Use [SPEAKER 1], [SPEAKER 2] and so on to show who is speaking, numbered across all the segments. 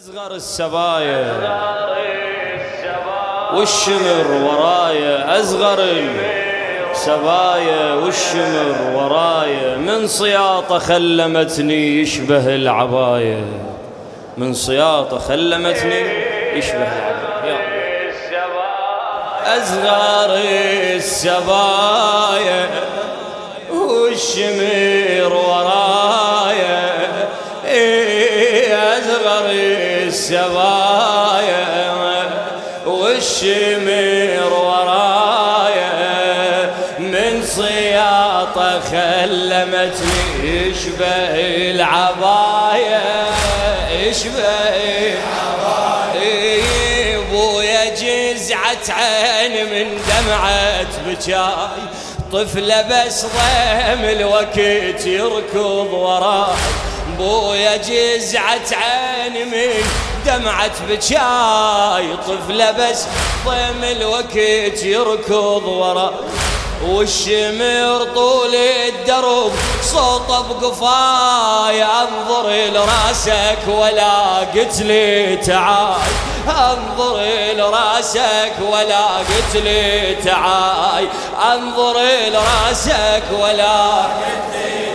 [SPEAKER 1] أصغر السبايا. والشمر ورايا. أصغر السبايا والشمر ورايا. من صياطة خلمتني يشبه العباية من صياطة خلمتني يشبه العباية أصغر السبايا والشمر صياطة خلمتني يشبه العباية يشبه العباية بويا جزعة عين من دمعة بجاي، طفلة بس ضيم الوقت يركض وراه بويا جزعة عين من دمعة بجاي، طفلة بس ضيم الوقت يركض وراه والشمر طول الدرب صوته بقفاي انظر لراسك ولا قلت لي تعال. انظر لراسك ولا قلت لي تعال. انظر لراسك ولا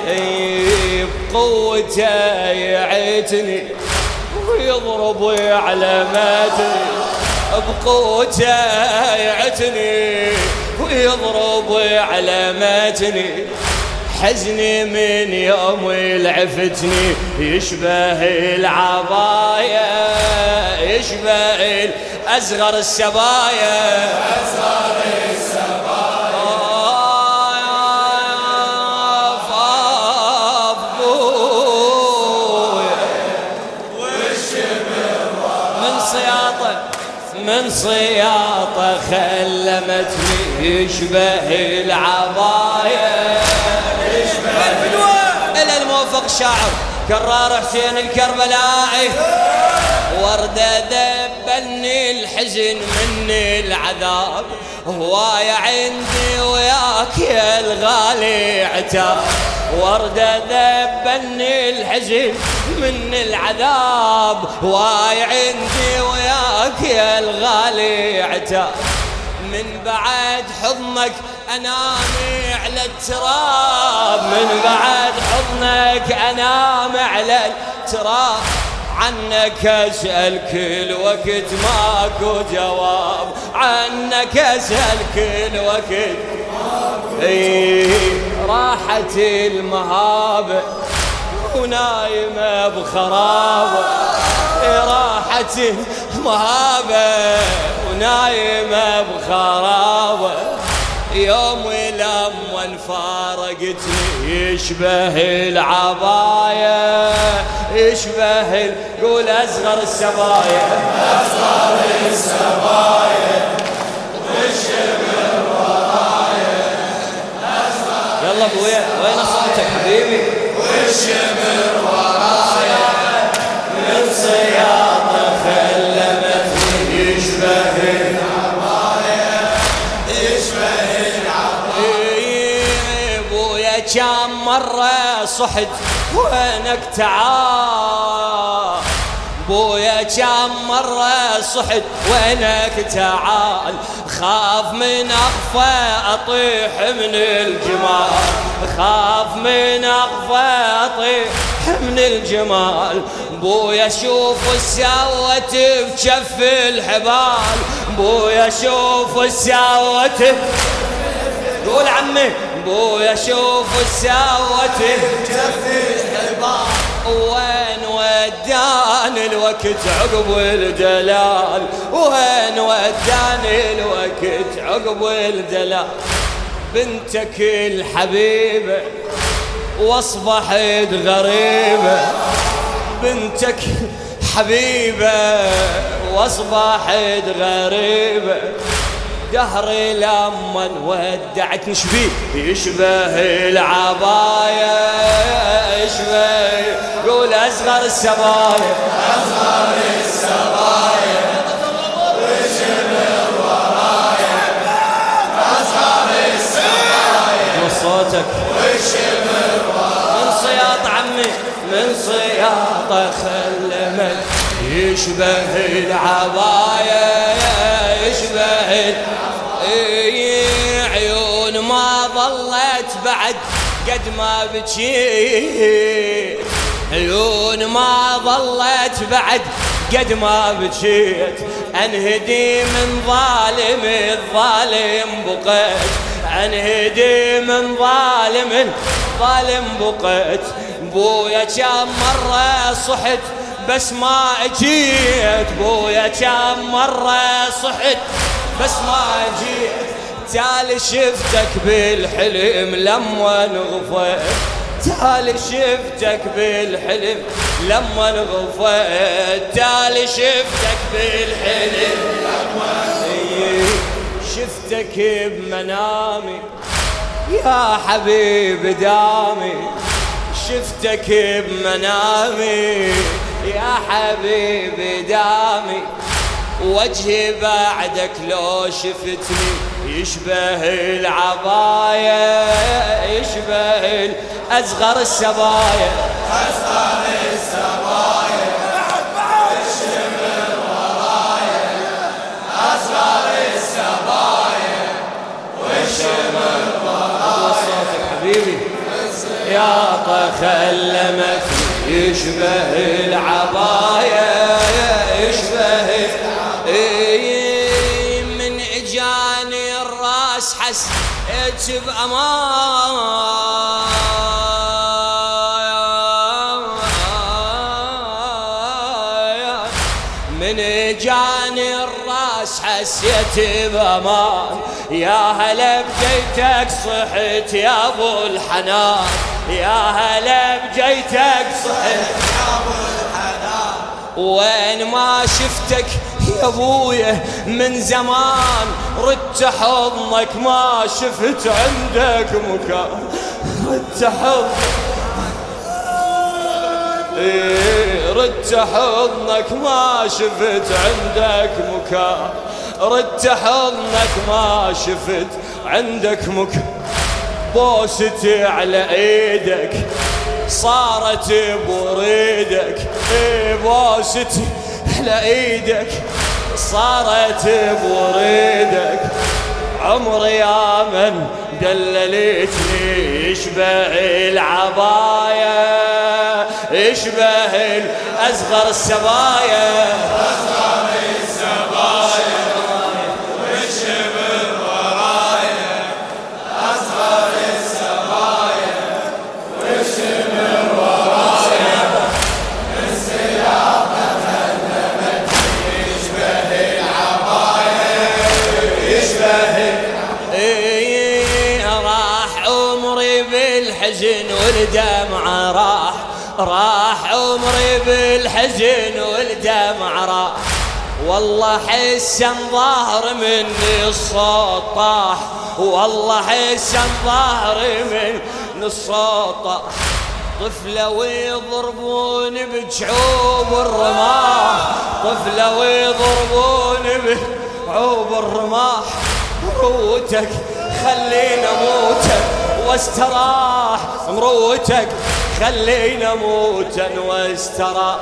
[SPEAKER 1] قتلي بقوته يعتني ويضرب علاماتي بقوته يعتني ويضرب علاماتني حزني من يوم لعفتني يشبه العباية، يشبه أصغر السبايا أصغر السبايا من صياطة من صياطة خلمتني يشبه العباية يشبه إلى الموفق الشاعر كرار حسين الكربلائي. وردة ذبلني الحزن مني العذاب. هواية عندي وياك يا الغالي عتاب. وردة ذبلني الحزن من العذاب. هواية عندي وياك يا الغالي عتاب. من بعد حضنك انامي على التراب من بعد حضنك انام على التراب عنك اسال كل وقت ماكو جواب. عنك اسال كل وقت راحت المهابه ونايمه بخرابه راحت المهابه ونايمه بخرابه يوم لما فارقتني يشبه العباية يشبه قول أصغر السبايا
[SPEAKER 2] أصغر السبايا والشبه ورايا
[SPEAKER 1] يلا ابويا وين كم مرة صحت وينك تعال. بويا كم مرة صحت وينك تعال. خاف من أخفى أطيح من الجمال. خاف من أخفى أطيح من الجمال. بويا شوف السوت بجف الحبال. بويا شوف السوت قول عمي. بويا شوف السوت
[SPEAKER 2] بجف الحبال
[SPEAKER 1] وين وداني الوقت عقب الدلال وين وداني الوقت عقب الدلال بنتك الحبيبة واصبحت غريبة. بنتك حبيبة واصبحت غريبة. دهري لما ودعت نشبي. يشبه العباية، يشبه قول أصغر السبايا
[SPEAKER 2] أصغر السبايا والشبه ورايا أصغر السبايا
[SPEAKER 1] صوتك.
[SPEAKER 2] والشبه ورايا
[SPEAKER 1] من صياط عمي، من صياطة خلمت يشبه العباية. عيون ما ظلت بعد قد ما بكيت عيون ما ظلت بعد قد ما بكيت. انهدي من ظالم الظالم بقيت. انهدي من ظالم الظالم بقيت. بويا كم مرة صحت بس ما اجيت. بويا كم مرة صحت بس ما اجيت تالي شفتك بالحلم لما نغفيت تالي شفتك بالحلم لما نغفيت تالي شفتك بالحلم لما شفتك بمنامي يا حبيب دامي. شفتك بمنامي يا حبيب دامي. وجهي بعدك لو شفتني يشبه العباية، يشبه أصغر السبايا
[SPEAKER 2] أصغر السبايا. الشمر ورايا أصغر السبايا والشمر ورايا
[SPEAKER 1] صوتك حبيبي يا يشبه العباية حسيت بامان من جاني الراس حسيت بامان يا هلا بجيتك صحت يا ابو الحنان۔ يا هلا بجيتك صحت
[SPEAKER 2] يا ابو الحنان۔
[SPEAKER 1] وين ما شفتك يا ابويا من زمان. ردت حضنك ما شفت عندك مكان. ردت حضنك إيه حضنك ما شفت عندك مكان. ردت حضنك ما شفت عندك مكان. بوستي على ايدك صارت بوريدك إيه بوستي على ايدك صارت بوريدك عمري يا من دللتني يشبه العباية يشبه الأصغر السبايا
[SPEAKER 2] أصغر السبايا؟
[SPEAKER 1] بالحزن والدمع راح راح عمري بالحزن والدمع راح. والله حسن ظهر مني الصوت طاح. والله حسن ظهر من الصوت طاح. طفلة ويضربون بجعوب الرماح. طفلة ويضربون بجعوب الرماح. مروتك خلينا موتا واستراح. مروتك خلينا موتا واستراح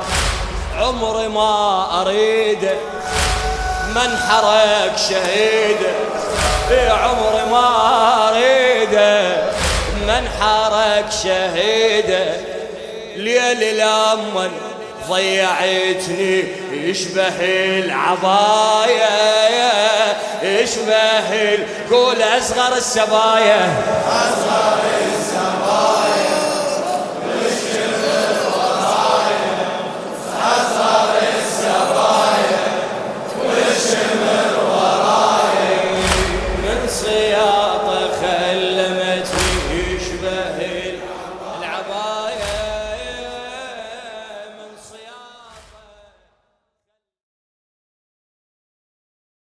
[SPEAKER 1] عمري ما اريده من حرق شهيده في عمري ما اريده من حرق شهيده ليل الامن ضيعتني يشبه العضايا يشبه قول اصغر السبايا اصغر السبايا